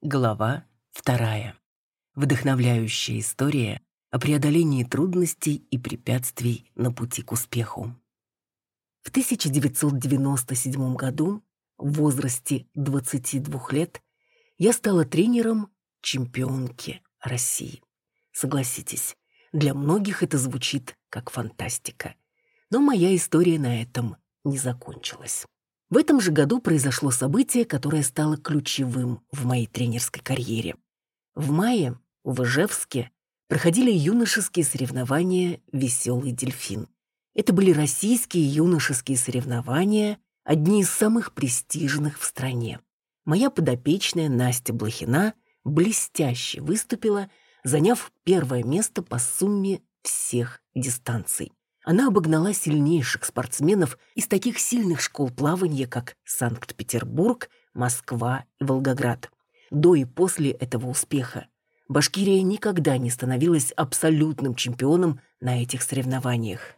Глава вторая. Вдохновляющая история о преодолении трудностей и препятствий на пути к успеху. В 1997 году, в возрасте 22 лет, я стала тренером чемпионки России. Согласитесь, для многих это звучит как фантастика. Но моя история на этом не закончилась. В этом же году произошло событие, которое стало ключевым в моей тренерской карьере. В мае в Ижевске проходили юношеские соревнования «Веселый дельфин». Это были российские юношеские соревнования, одни из самых престижных в стране. Моя подопечная Настя Блохина блестяще выступила, заняв первое место по сумме всех дистанций она обогнала сильнейших спортсменов из таких сильных школ плавания, как Санкт-Петербург, Москва и Волгоград. До и после этого успеха Башкирия никогда не становилась абсолютным чемпионом на этих соревнованиях.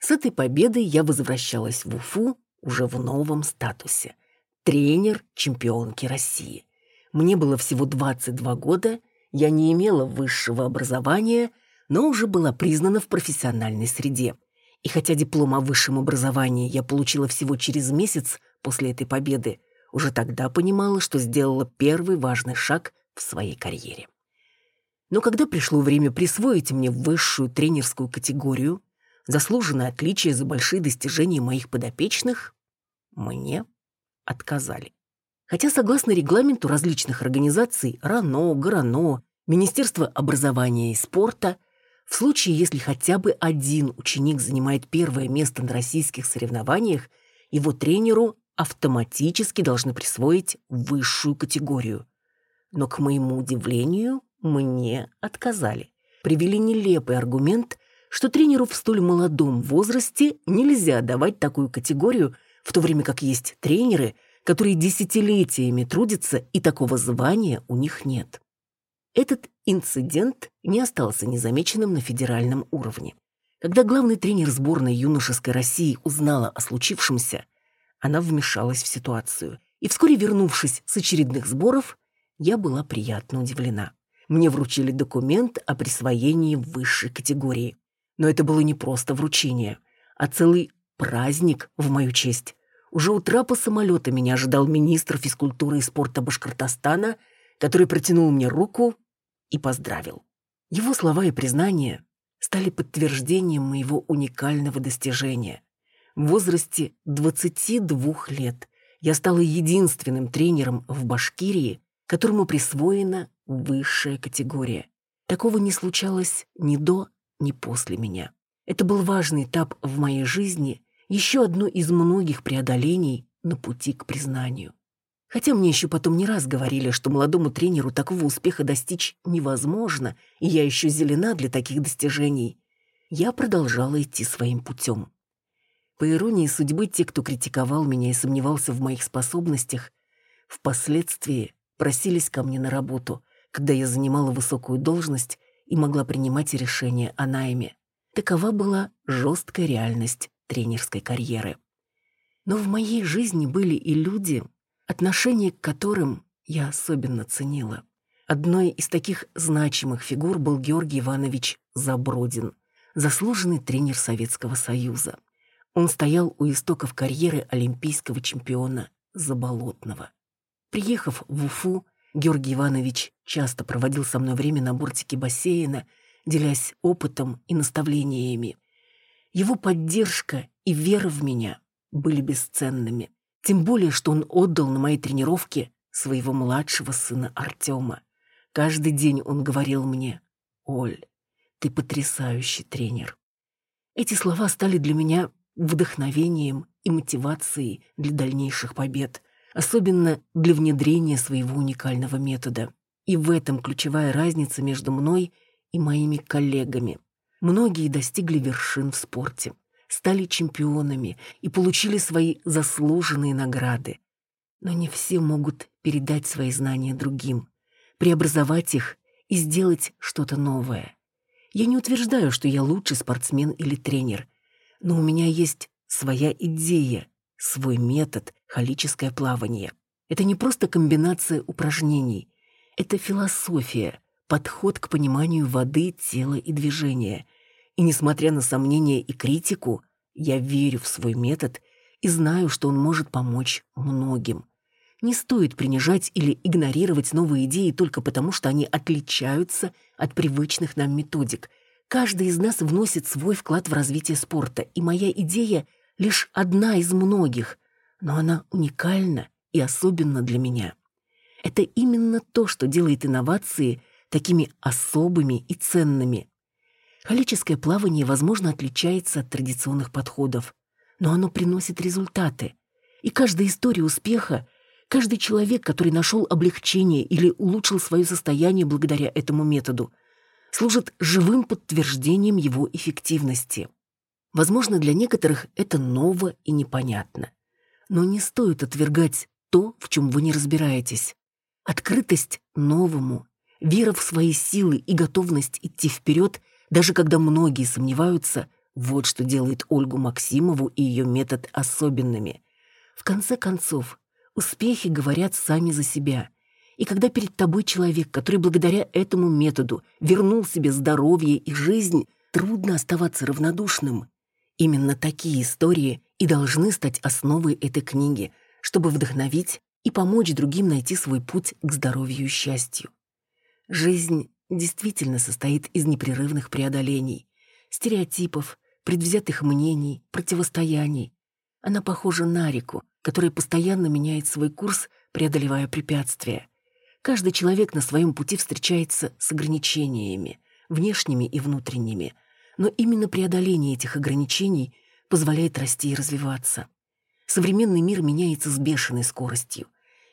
С этой победой я возвращалась в Уфу уже в новом статусе. Тренер чемпионки России. Мне было всего 22 года, я не имела высшего образования – но уже была признана в профессиональной среде. И хотя диплом о высшем образовании я получила всего через месяц после этой победы, уже тогда понимала, что сделала первый важный шаг в своей карьере. Но когда пришло время присвоить мне высшую тренерскую категорию, заслуженное отличие за большие достижения моих подопечных, мне отказали. Хотя, согласно регламенту различных организаций РАНО, ГРАНО, Министерство образования и спорта, в случае, если хотя бы один ученик занимает первое место на российских соревнованиях, его тренеру автоматически должны присвоить высшую категорию. Но, к моему удивлению, мне отказали. Привели нелепый аргумент, что тренеру в столь молодом возрасте нельзя давать такую категорию, в то время как есть тренеры, которые десятилетиями трудятся, и такого звания у них нет. Этот инцидент не остался незамеченным на федеральном уровне. Когда главный тренер сборной юношеской России узнала о случившемся, она вмешалась в ситуацию. И вскоре, вернувшись с очередных сборов, я была приятно удивлена. Мне вручили документ о присвоении высшей категории. Но это было не просто вручение, а целый праздник в мою честь. Уже у трапа самолета меня ожидал министр физкультуры и спорта Башкортостана, который протянул мне руку и поздравил. Его слова и признания стали подтверждением моего уникального достижения. В возрасте 22 лет я стала единственным тренером в Башкирии, которому присвоена высшая категория. Такого не случалось ни до, ни после меня. Это был важный этап в моей жизни, еще одно из многих преодолений на пути к признанию. Хотя мне еще потом не раз говорили, что молодому тренеру такого успеха достичь невозможно, и я еще зелена для таких достижений, я продолжала идти своим путем. По иронии судьбы, те, кто критиковал меня и сомневался в моих способностях, впоследствии просились ко мне на работу, когда я занимала высокую должность и могла принимать решения о найме. Такова была жесткая реальность тренерской карьеры. Но в моей жизни были и люди, отношение к которым я особенно ценила. Одной из таких значимых фигур был Георгий Иванович Забродин, заслуженный тренер Советского Союза. Он стоял у истоков карьеры олимпийского чемпиона Заболотного. Приехав в Уфу, Георгий Иванович часто проводил со мной время на бортике бассейна, делясь опытом и наставлениями. Его поддержка и вера в меня были бесценными. Тем более, что он отдал на мои тренировки своего младшего сына Артема. Каждый день он говорил мне, «Оль, ты потрясающий тренер». Эти слова стали для меня вдохновением и мотивацией для дальнейших побед, особенно для внедрения своего уникального метода. И в этом ключевая разница между мной и моими коллегами. Многие достигли вершин в спорте стали чемпионами и получили свои заслуженные награды. Но не все могут передать свои знания другим, преобразовать их и сделать что-то новое. Я не утверждаю, что я лучший спортсмен или тренер, но у меня есть своя идея, свой метод, холическое плавание. Это не просто комбинация упражнений. Это философия, подход к пониманию воды, тела и движения. И несмотря на сомнения и критику, я верю в свой метод и знаю, что он может помочь многим. Не стоит принижать или игнорировать новые идеи только потому, что они отличаются от привычных нам методик. Каждый из нас вносит свой вклад в развитие спорта, и моя идея лишь одна из многих, но она уникальна и особенна для меня. Это именно то, что делает инновации такими особыми и ценными. Халическое плавание, возможно, отличается от традиционных подходов, но оно приносит результаты. И каждая история успеха, каждый человек, который нашел облегчение или улучшил свое состояние благодаря этому методу, служит живым подтверждением его эффективности. Возможно, для некоторых это ново и непонятно. Но не стоит отвергать то, в чем вы не разбираетесь. Открытость новому, вера в свои силы и готовность идти вперед, даже когда многие сомневаются, вот что делает Ольгу Максимову и ее метод особенными. В конце концов, успехи говорят сами за себя. И когда перед тобой человек, который благодаря этому методу вернул себе здоровье и жизнь, трудно оставаться равнодушным. Именно такие истории и должны стать основой этой книги, чтобы вдохновить и помочь другим найти свой путь к здоровью и счастью. Жизнь действительно состоит из непрерывных преодолений, стереотипов, предвзятых мнений, противостояний. Она похожа на реку, которая постоянно меняет свой курс, преодолевая препятствия. Каждый человек на своем пути встречается с ограничениями, внешними и внутренними – но именно преодоление этих ограничений позволяет расти и развиваться. Современный мир меняется с бешеной скоростью.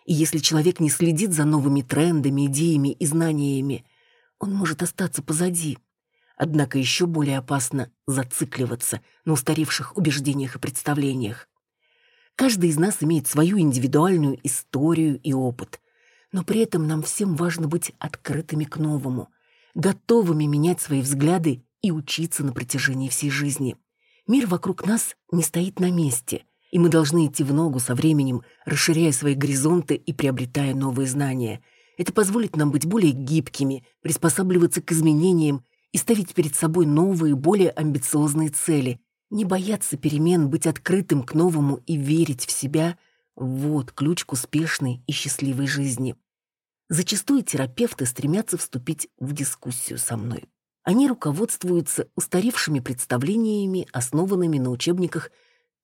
И если человек не следит за новыми трендами, идеями и знаниями, он может остаться позади. Однако еще более опасно зацикливаться на устаревших убеждениях и представлениях. Каждый из нас имеет свою индивидуальную историю и опыт, но при этом нам всем важно быть открытыми к новому, готовыми менять свои взгляды и учиться на протяжении всей жизни. Мир вокруг нас не стоит на месте, и мы должны идти в ногу со временем, расширяя свои горизонты и приобретая новые знания. Это позволит нам быть более гибкими, приспосабливаться к изменениям и ставить перед собой новые, более амбициозные цели. Не бояться перемен, быть открытым к новому и верить в себя – вот ключ к успешной и счастливой жизни. Зачастую терапевты стремятся вступить в дискуссию со мной. Они руководствуются устаревшими представлениями, основанными на учебниках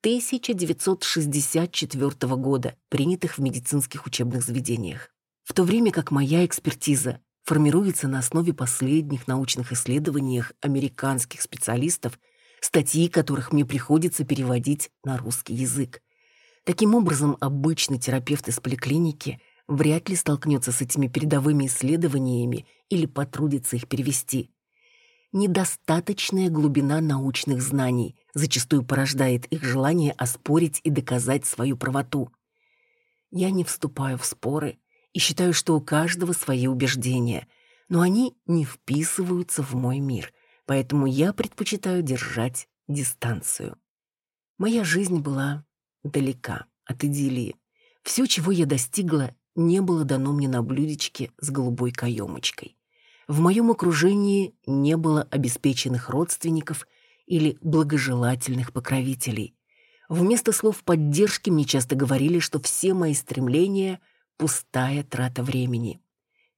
1964 года, принятых в медицинских учебных заведениях. В то время как моя экспертиза формируется на основе последних научных исследований американских специалистов, статьи которых мне приходится переводить на русский язык. Таким образом, обычный терапевт из поликлиники вряд ли столкнется с этими передовыми исследованиями или потрудится их перевести недостаточная глубина научных знаний зачастую порождает их желание оспорить и доказать свою правоту. Я не вступаю в споры и считаю, что у каждого свои убеждения, но они не вписываются в мой мир, поэтому я предпочитаю держать дистанцию. Моя жизнь была далека от идиллии. Все, чего я достигла, не было дано мне на блюдечке с голубой каемочкой. В моем окружении не было обеспеченных родственников или благожелательных покровителей. Вместо слов поддержки мне часто говорили, что все мои стремления — пустая трата времени.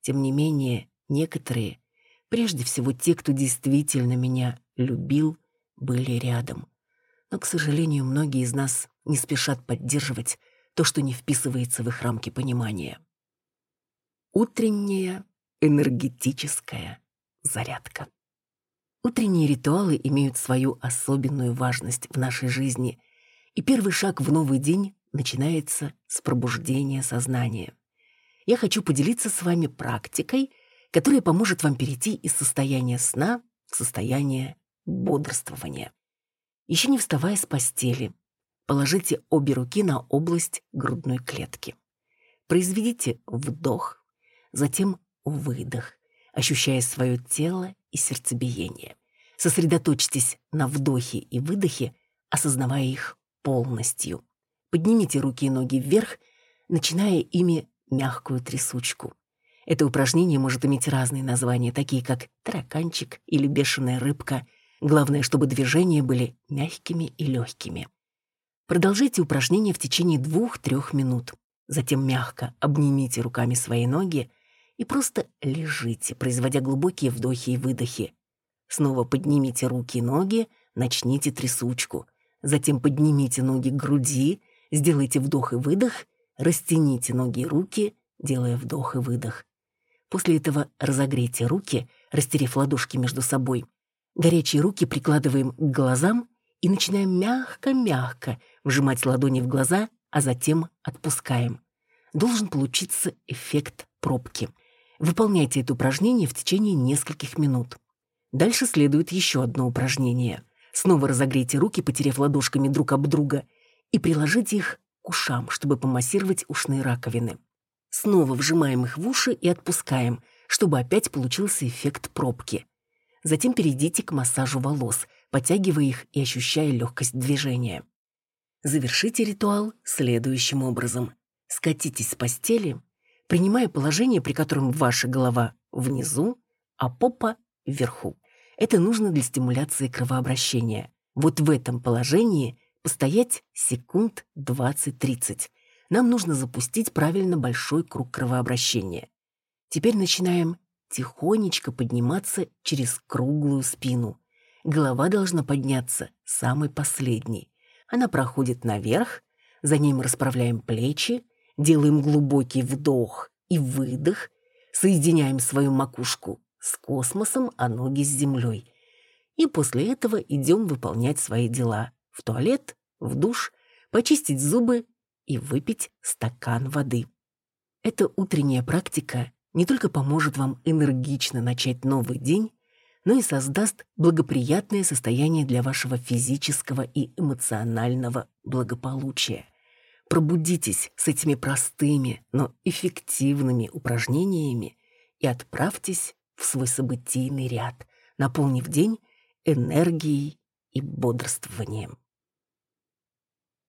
Тем не менее, некоторые, прежде всего те, кто действительно меня любил, были рядом. Но, к сожалению, многие из нас не спешат поддерживать то, что не вписывается в их рамки понимания. Утренняя энергетическая зарядка. Утренние ритуалы имеют свою особенную важность в нашей жизни, и первый шаг в новый день начинается с пробуждения сознания. Я хочу поделиться с вами практикой, которая поможет вам перейти из состояния сна в состояние бодрствования. Еще не вставая с постели, положите обе руки на область грудной клетки. Произведите вдох, затем выдох, ощущая свое тело и сердцебиение. Сосредоточьтесь на вдохе и выдохе, осознавая их полностью. Поднимите руки и ноги вверх, начиная ими мягкую трясучку. Это упражнение может иметь разные названия, такие как тараканчик или бешеная рыбка. Главное, чтобы движения были мягкими и легкими. Продолжайте упражнение в течение двух-трех минут. Затем мягко обнимите руками свои ноги и просто лежите, производя глубокие вдохи и выдохи. Снова поднимите руки и ноги, начните трясучку. Затем поднимите ноги к груди, сделайте вдох и выдох, растяните ноги и руки, делая вдох и выдох. После этого разогрейте руки, растерев ладошки между собой. Горячие руки прикладываем к глазам и начинаем мягко-мягко вжимать ладони в глаза, а затем отпускаем. Должен получиться эффект пробки. Выполняйте это упражнение в течение нескольких минут. Дальше следует еще одно упражнение. Снова разогрейте руки, потеряв ладошками друг об друга, и приложите их к ушам, чтобы помассировать ушные раковины. Снова вжимаем их в уши и отпускаем, чтобы опять получился эффект пробки. Затем перейдите к массажу волос, подтягивая их и ощущая легкость движения. Завершите ритуал следующим образом. Скатитесь с постели, принимая положение, при котором ваша голова внизу, а попа вверху. Это нужно для стимуляции кровообращения. Вот в этом положении постоять секунд 20-30, нам нужно запустить правильно большой круг кровообращения. Теперь начинаем тихонечко подниматься через круглую спину. Голова должна подняться самой последней. Она проходит наверх, за ней мы расправляем плечи, делаем глубокий вдох и выдох, соединяем свою макушку с космосом, а ноги с землей. И после этого идем выполнять свои дела. В туалет, в душ, почистить зубы и выпить стакан воды. Эта утренняя практика не только поможет вам энергично начать новый день, но и создаст благоприятное состояние для вашего физического и эмоционального благополучия. Пробудитесь с этими простыми, но эффективными упражнениями и отправьтесь в свой событийный ряд, наполнив день энергией и бодрствованием.